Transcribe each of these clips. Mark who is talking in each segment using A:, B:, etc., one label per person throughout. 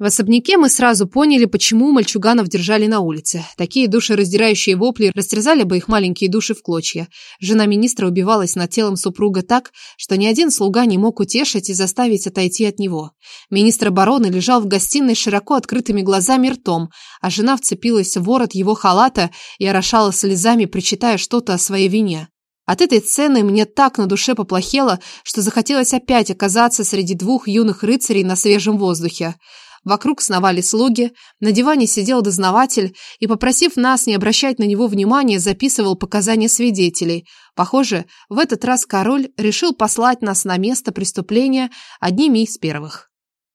A: В особняке мы сразу поняли, почему мальчуганов держали на улице. Такие душераздирающие вопли растерзали бы их маленькие души в клочья. Жена министра убивалась над телом супруга так, что ни один слуга не мог утешить и заставить отойти от него. Министр обороны лежал в гостиной широко открытыми глазами и ртом, а жена вцепилась в ворот его халата и орошала слезами, причитая что-то о своей вине. От этой сцены мне так на душе поплохело, что захотелось опять оказаться среди двух юных рыцарей на свежем воздухе. Вокруг сновали слуги, на диване сидел дознаватель и, попросив нас не обращать на него внимания, записывал показания свидетелей. Похоже, в этот раз король решил послать нас на место преступления одними из первых.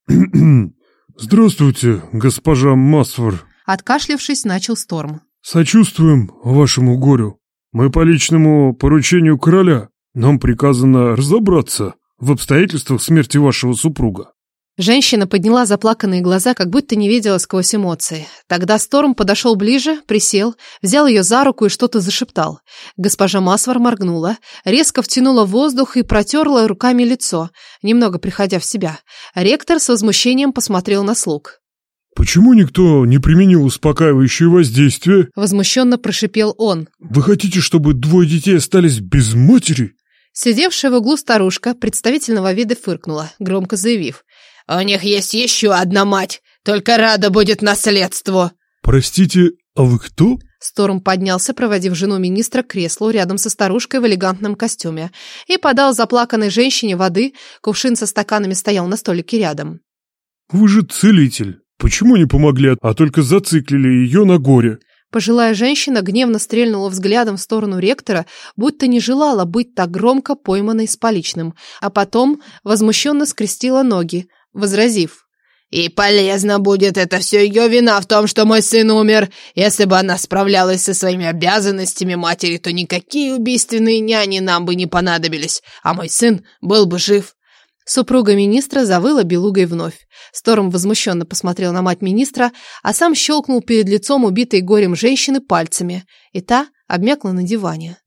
B: «Здравствуйте, госпожа Масфор», —
A: откашлявшись, начал Сторм.
B: «Сочувствуем вашему горю. Мы по личному поручению короля. Нам приказано разобраться в обстоятельствах смерти вашего супруга.
A: Женщина подняла заплаканные глаза, как будто не видела сквозь эмоции. Тогда Сторм подошел ближе, присел, взял ее за руку и что-то зашептал. Госпожа Масвар моргнула, резко втянула воздух и протерла руками лицо, немного приходя в себя. Ректор с возмущением посмотрел на слуг.
B: «Почему никто не применил успокаивающее воздействие?»
A: Возмущенно прошипел он.
B: «Вы хотите, чтобы двое детей остались без матери?»
A: Сидевшая в углу старушка представительного вида фыркнула, громко заявив.
C: «У них есть еще одна мать, только рада будет наследству».
B: «Простите, а вы кто?»
A: Сторм поднялся, проводив жену министра к креслу рядом со старушкой в элегантном костюме, и подал заплаканной женщине воды, кувшин со стаканами стоял на столике рядом.
B: «Вы же целитель. Почему не помогли, а только зациклили ее на горе?»
A: Пожилая женщина гневно стрельнула взглядом в сторону ректора, будто не желала быть так громко пойманной с поличным, а потом возмущенно скрестила ноги, возразив.
C: «И полезно будет это все ее вина в том, что мой сын умер. Если бы она справлялась со своими обязанностями матери, то никакие убийственные няни нам бы не понадобились, а мой сын был бы жив».
A: Супруга министра завыла белугой вновь. Сторм возмущенно посмотрел на мать министра, а сам щелкнул перед лицом убитой горем женщины пальцами, и та обмякла на диване.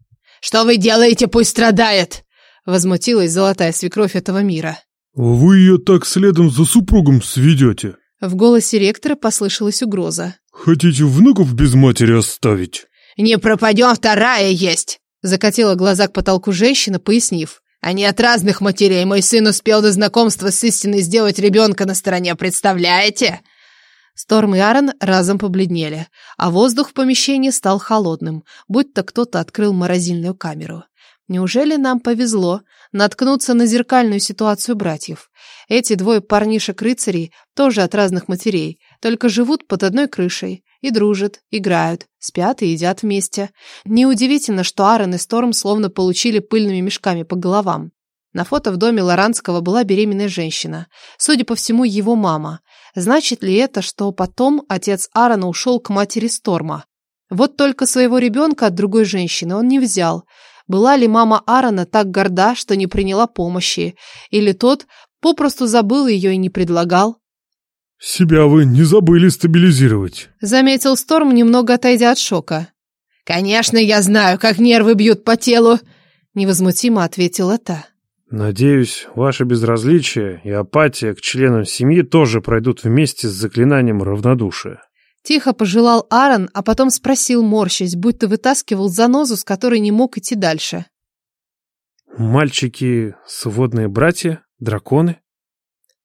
C: «Что вы делаете? Пусть страдает!»
A: Возмутилась золотая свекровь этого мира.
B: «Вы ее так следом за супругом сведете?»
A: В голосе ректора послышалась угроза.
B: «Хотите внуков без матери оставить?»
C: «Не пропадем, вторая есть!»
A: Закатила глаза к потолку женщина, пояснив.
C: Они от разных матерей. Мой сын успел до знакомства с истиной сделать ребенка на стороне, представляете?»
A: Сторм и Аарон разом побледнели, а воздух в помещении стал холодным, будто кто-то открыл морозильную камеру. Неужели нам повезло наткнуться на зеркальную ситуацию братьев? Эти двое парнишек-рыцарей тоже от разных матерей, только живут под одной крышей и дружат, играют, спят и едят вместе. Неудивительно, что Аарон и Сторм словно получили пыльными мешками по головам. На фото в доме Лоранского была беременная женщина. Судя по всему, его мама. Значит ли это, что потом отец Аарона ушел к матери Сторма? Вот только своего ребенка от другой женщины он не взял. Была ли мама Аарона так горда, что не приняла помощи? Или тот попросту забыл ее и не предлагал?
B: «Себя вы не забыли стабилизировать», —
A: заметил Сторм, немного отойдя от шока.
C: «Конечно, я знаю, как нервы бьют по телу», — невозмутимо ответила та.
D: «Надеюсь, ваше безразличие и апатия к членам семьи тоже пройдут вместе с заклинанием равнодушия».
A: Тихо пожелал Аарон, а потом спросил, морщась, будто вытаскивал занозу, с которой не мог идти дальше.
D: «Мальчики — сводные братья? Драконы?»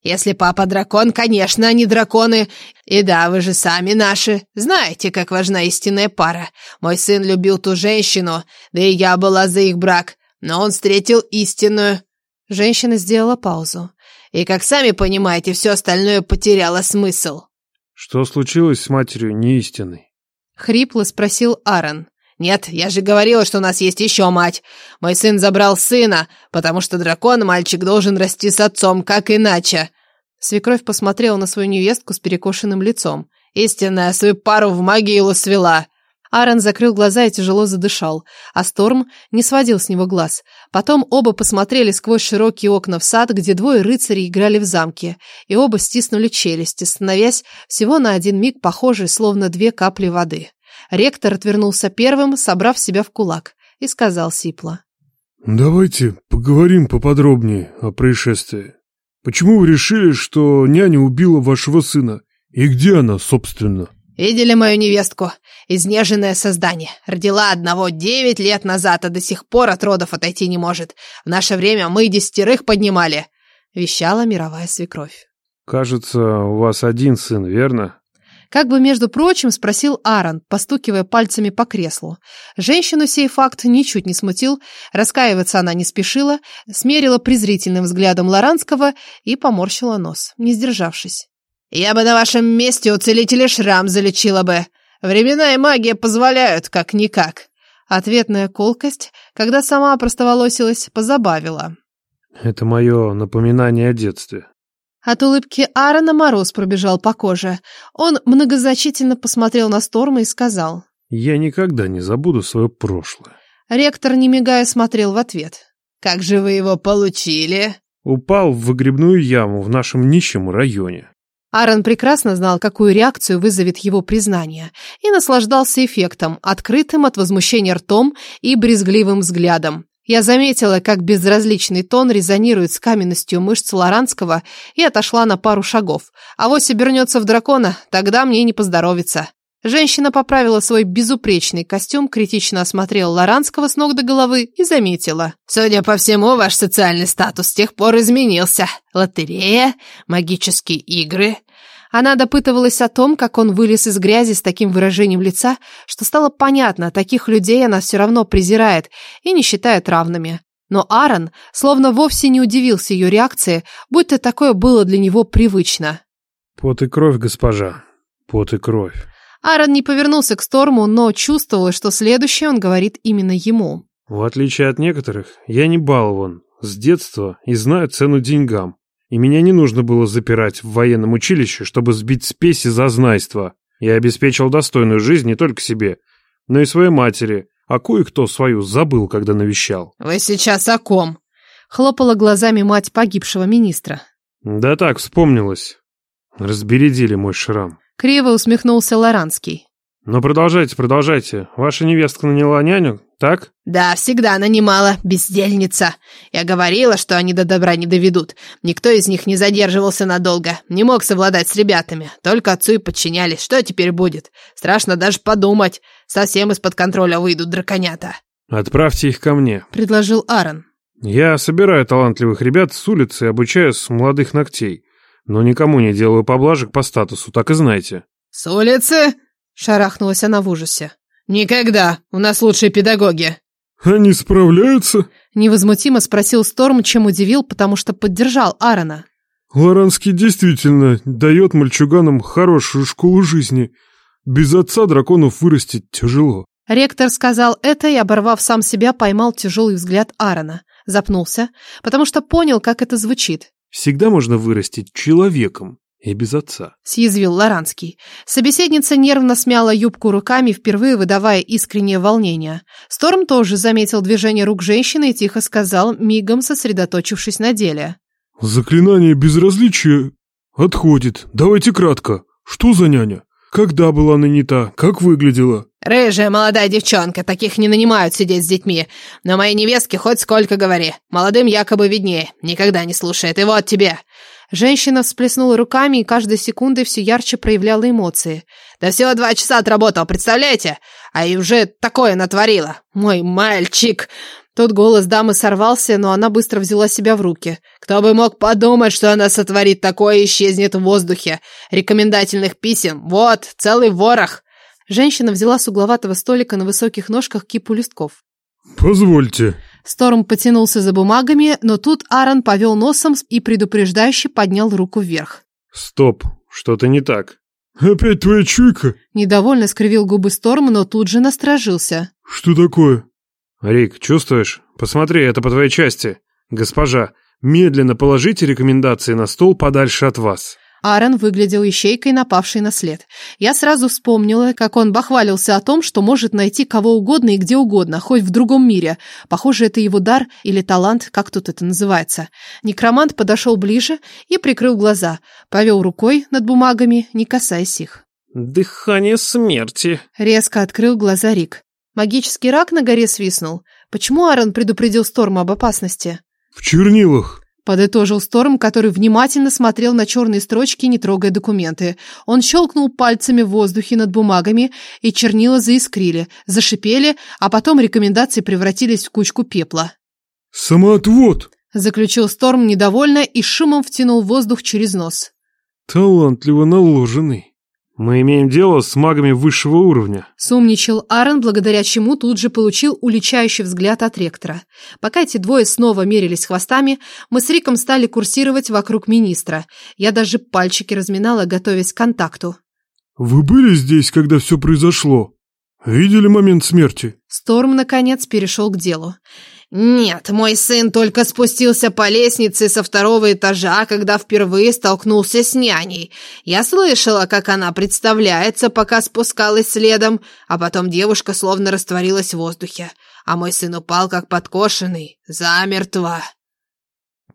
C: «Если папа дракон, конечно, они драконы. И да, вы же сами наши. Знаете, как важна истинная пара. Мой сын любил ту женщину, да и я была за их брак, но он встретил истинную».
A: Женщина сделала паузу.
C: «И, как сами понимаете, все остальное потеряло смысл».
D: Что случилось с матерью неистинной?
A: Хрипло спросил Аарон.
C: «Нет, я же говорила, что у нас есть еще мать. Мой сын забрал сына, потому что дракон мальчик должен расти с отцом, как иначе».
A: Свекровь посмотрела на свою невестку с перекошенным лицом.
C: «Истинная свою пару в могилу свела.
A: Аарон закрыл глаза и тяжело задышал, а Сторм не сводил с него глаз. Потом оба посмотрели сквозь широкие окна в сад, где двое рыцарей играли в замке, и оба стиснули челюсти, становясь всего на один миг похожи, словно две капли воды. Ректор отвернулся первым, собрав себя в кулак, и сказал сипло.
B: «Давайте поговорим поподробнее о происшествии. Почему вы решили, что няня убила вашего сына? И где она, собственно?
C: Видели мою невестку? Изнеженное создание. Родила одного девять лет назад, а до сих пор от родов отойти не может. В наше время мы десятерых поднимали. Вещала мировая свекровь.
D: Кажется, у вас один сын, верно?
A: Как бы, между прочим, спросил Аарон, постукивая пальцами по креслу. Женщину сей факт ничуть не смутил, раскаиваться она не спешила, смерила презрительным взглядом Лоранского и поморщила нос, не сдержавшись.
C: «Я бы на вашем месте у целителя шрам залечила бы. Времена и магия позволяют, как-никак».
A: Ответная колкость, когда сама простоволосилась, позабавила.
D: Это мое напоминание о детстве.
A: От улыбки Аарона мороз пробежал по коже. Он многозначительно посмотрел на Сторма и сказал.
D: «Я никогда не забуду свое прошлое».
A: Ректор, не мигая, смотрел в ответ.
C: «Как же вы его получили?»
D: «Упал в выгребную яму в нашем нищем районе».
A: Аарон прекрасно знал, какую реакцию вызовет его признание, и наслаждался эффектом, открытым от возмущения ртом и брезгливым взглядом. Я заметила, как безразличный тон резонирует с каменностью мышц Лоранского и отошла на пару шагов. А вось обернется в дракона, тогда мне не поздоровится. Женщина поправила свой безупречный костюм, критично осмотрела Лоранского с ног до головы и заметила.
C: «Судя по всему, ваш социальный статус с тех пор изменился. Лотерея, магические игры,
A: она допытывалась о том, как он вылез из грязи с таким выражением лица, что стало понятно, таких людей она все равно презирает и не считает равными. Но Аарон словно вовсе не удивился ее реакции, будто такое было для него привычно.
D: «Пот и кровь, госпожа, пот и кровь».
A: Аарон не повернулся к Сторму, но чувствовал, что следующее он говорит именно ему.
D: «В отличие от некоторых, я не балован с детства и знаю цену деньгам и меня не нужно было запирать в военном училище, чтобы сбить спеси за знайство. Я обеспечил достойную жизнь не только себе, но и своей матери, а кое-кто свою забыл, когда навещал.
C: «Вы сейчас о ком?»
A: Хлопала глазами мать погибшего министра.
D: «Да так, вспомнилось. Разбередили мой шрам».
A: Криво усмехнулся Лоранский.
D: «Ну продолжайте, продолжайте. Ваша невестка наняла няню, так?»
C: «Да, всегда нанимала, бездельница. Я говорила, что они до добра не доведут. Никто из них не задерживался надолго, не мог совладать с ребятами. Только отцу и подчинялись. Что теперь будет? Страшно даже подумать. Совсем из-под контроля выйдут драконята».
D: «Отправьте их ко мне», —
A: предложил Аарон.
D: «Я собираю талантливых ребят с улицы и обучаю с молодых ногтей, но никому не делаю поблажек по статусу, так и знайте».
C: «С улицы?»
A: Шарахнулась она в ужасе.
C: «Никогда! У нас лучшие педагоги!»
B: «Они справляются?»
A: Невозмутимо спросил Сторм, чем удивил, потому что поддержал Аарона.
B: «Лоранский действительно дает мальчуганам хорошую школу жизни. Без отца драконов вырастить тяжело».
A: Ректор сказал это и, оборвав сам себя, поймал тяжелый взгляд Аарона. Запнулся, потому что понял, как это звучит.
D: «Всегда можно вырастить человеком, и без отца.
A: Съязвил Лоранский. Собеседница нервно смяла юбку руками, впервые выдавая искреннее волнение. Сторм тоже заметил движение рук женщины и тихо сказал, мигом сосредоточившись на деле.
B: «Заклинание безразличия отходит. Давайте кратко. Что за няня? Когда была нанята? Как выглядела?»
C: «Рыжая молодая девчонка, таких не нанимают сидеть с детьми. Но моей невестке хоть сколько говори. Молодым якобы виднее, никогда не слушает. И вот тебе.
A: Женщина всплеснула руками и каждой секундой все ярче проявляла эмоции.
C: «Да всего два часа отработал, представляете? А и уже такое натворила. Мой мальчик!»
A: Тот голос дамы сорвался, но она быстро взяла себя в руки.
C: «Кто бы мог подумать, что она сотворит такое и исчезнет в воздухе? Рекомендательных писем. Вот, целый ворох!»
A: Женщина взяла с угловатого столика на высоких ножках кипу листков.
B: «Позвольте»,
A: Сторм потянулся за бумагами, но тут Аарон повел носом и предупреждающе поднял руку вверх.
D: «Стоп, что-то не так».
B: «Опять твоя чуйка?»
A: Недовольно скривил губы Сторм, но тут же насторожился.
B: «Что такое?»
D: «Рик, чувствуешь? Посмотри, это по твоей части. Госпожа, медленно положите рекомендации на стол подальше от вас».
A: Аарон выглядел ищейкой, напавшей на след. Я сразу вспомнила, как он бахвалился о том, что может найти кого угодно и где угодно, хоть в другом мире. Похоже, это его дар или талант, как тут это называется. Некромант подошел ближе и прикрыл глаза, повел рукой над бумагами, не касаясь их.
D: «Дыхание смерти», —
A: резко открыл глаза Рик. Магический рак на горе свистнул. Почему Аарон предупредил Сторма об опасности?
B: «В чернилах»,
A: Подытожил Сторм, который внимательно смотрел на черные строчки, не трогая документы. Он щелкнул пальцами в воздухе над бумагами, и чернила заискрили, зашипели, а потом рекомендации превратились в кучку пепла.
B: «Самоотвод!»
A: — заключил Сторм недовольно и шумом втянул воздух через нос.
B: «Талантливо наложенный».
D: Мы имеем дело с магами высшего уровня.
A: Сумничал Аарон, благодаря чему тут же получил уличающий взгляд от ректора. Пока эти двое снова мерились хвостами, мы с Риком стали курсировать вокруг министра. Я даже пальчики разминала, готовясь к контакту.
B: «Вы были здесь, когда все произошло? Видели момент смерти?»
A: Сторм, наконец, перешел к делу.
C: «Нет, мой сын только спустился по лестнице со второго этажа, когда впервые столкнулся с няней. Я слышала, как она представляется, пока спускалась следом, а потом девушка словно растворилась в воздухе, а мой сын упал как подкошенный, замертво».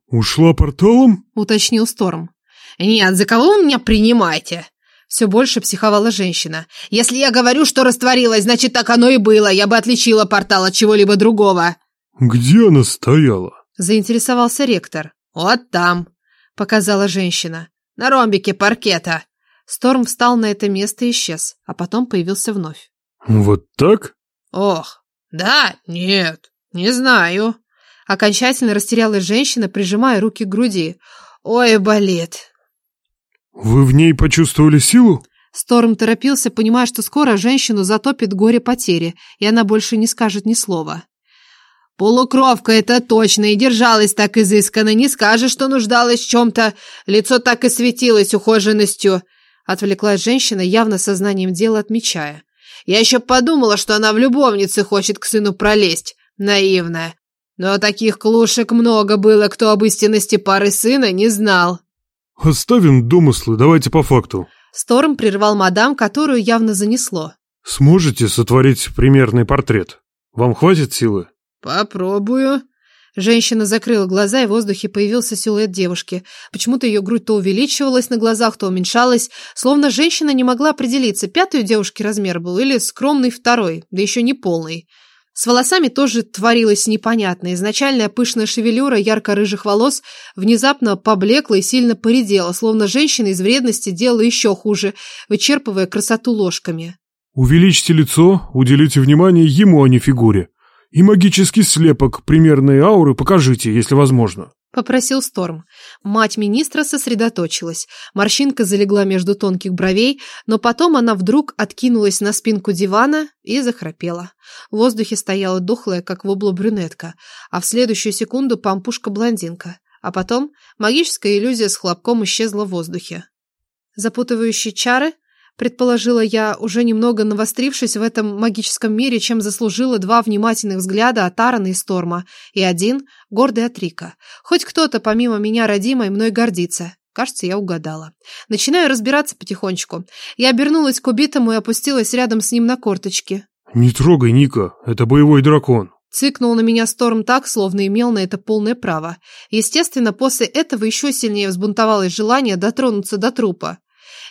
B: «Ушла порталом?»
A: — уточнил Сторм.
C: «Нет, за кого вы меня принимаете?»
A: Все больше психовала женщина.
C: «Если я говорю, что растворилась, значит, так оно и было. Я бы отличила портал от чего-либо другого».
B: «Где она стояла?»
A: Заинтересовался ректор.
C: «Вот там», — показала женщина. «На ромбике паркета».
A: Сторм встал на это место и исчез, а потом появился вновь.
B: «Вот так?»
C: «Ох, да, нет, не знаю».
A: Окончательно растерялась женщина, прижимая руки к груди. «Ой, болит».
B: «Вы в ней почувствовали силу?»
A: Сторм торопился, понимая, что скоро женщину затопит горе потери, и она больше не скажет ни слова.
C: Полукровка, это точно, и держалась так изысканно. Не скажешь, что нуждалась в чем-то. Лицо так и светилось ухоженностью.
A: Отвлеклась женщина, явно сознанием дела отмечая.
C: Я еще подумала, что она в любовнице хочет к сыну пролезть. Наивная. Но таких клушек много было, кто об истинности пары сына не знал.
B: «Оставим домыслы, давайте по факту».
A: Сторм прервал мадам, которую явно занесло.
B: «Сможете сотворить примерный портрет? Вам хватит силы?»
C: «Попробую».
A: Женщина закрыла глаза, и в воздухе появился силуэт девушки. Почему-то ее грудь то увеличивалась на глазах, то уменьшалась, словно женщина не могла определиться, пятый у девушки размер был или скромный второй, да еще не полный. С волосами тоже творилось непонятно. Изначальная пышная шевелюра ярко-рыжих волос внезапно поблекла и сильно поредела, словно женщина из вредности делала еще хуже, вычерпывая красоту ложками.
B: «Увеличьте лицо, уделите внимание ему, а не фигуре. И магический слепок примерной ауры покажите, если возможно.
A: Попросил Сторм. Мать министра сосредоточилась. Морщинка залегла между тонких бровей, но потом она вдруг откинулась на спинку дивана и захрапела. В воздухе стояла дохлая, как вобла брюнетка, а в следующую секунду пампушка-блондинка. А потом магическая иллюзия с хлопком исчезла в воздухе. Запутывающие чары предположила я, уже немного навострившись в этом магическом мире, чем заслужила два внимательных взгляда от Аарона и Сторма, и один, гордый от Рика. Хоть кто-то, помимо меня, родимой, мной гордится. Кажется, я угадала. Начинаю разбираться потихонечку. Я обернулась к убитому и опустилась рядом с ним на корточки.
B: «Не трогай, Ника, это боевой дракон».
A: Цыкнул на меня Сторм так, словно имел на это полное право. Естественно, после этого еще сильнее взбунтовалось желание дотронуться до трупа.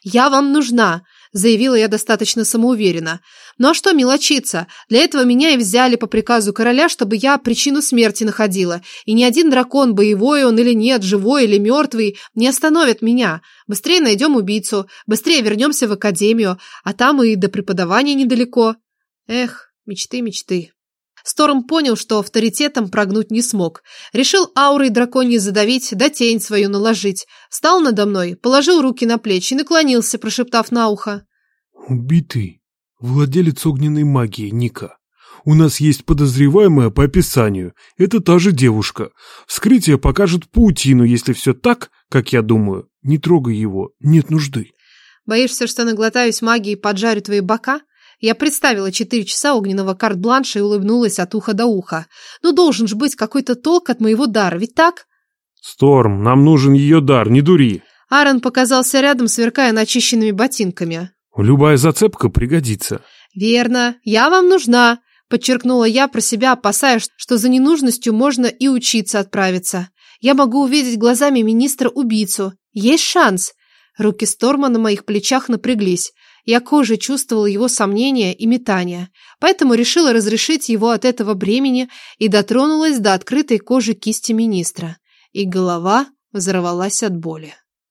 A: «Я вам нужна!» Заявила я достаточно самоуверенно. Ну а что мелочиться? Для этого меня и взяли по приказу короля, чтобы я причину смерти находила. И ни один дракон, боевой он или нет, живой или мертвый, не остановит меня. Быстрее найдем убийцу, быстрее вернемся в академию, а там и до преподавания недалеко. Эх, мечты, мечты. Сторм понял, что авторитетом прогнуть не смог. Решил аурой драконьей задавить, да тень свою наложить. Встал надо мной, положил руки на плечи и наклонился, прошептав на ухо.
B: «Убитый. Владелец огненной магии, Ника. У нас есть подозреваемая по описанию. Это та же девушка. Вскрытие покажет паутину, если все так, как я думаю. Не трогай его, нет нужды».
A: «Боишься, что наглотаюсь магией и поджарю твои бока?» Я представила четыре часа огненного карт-бланша и улыбнулась от уха до уха. Ну, должен же быть какой-то толк от моего дара, ведь так?
D: Сторм, нам нужен ее дар, не дури.
A: Аарон показался рядом, сверкая начищенными ботинками.
D: Любая зацепка пригодится.
A: Верно, я вам нужна, подчеркнула я про себя, опасаясь, что за ненужностью можно и учиться отправиться. Я могу увидеть глазами министра-убийцу. Есть шанс. Руки Сторма на моих плечах напряглись. Я кожей чувствовала его сомнения и метания, поэтому решила разрешить его от этого бремени и дотронулась до открытой кожи кисти министра. и голова взорвалась от боли.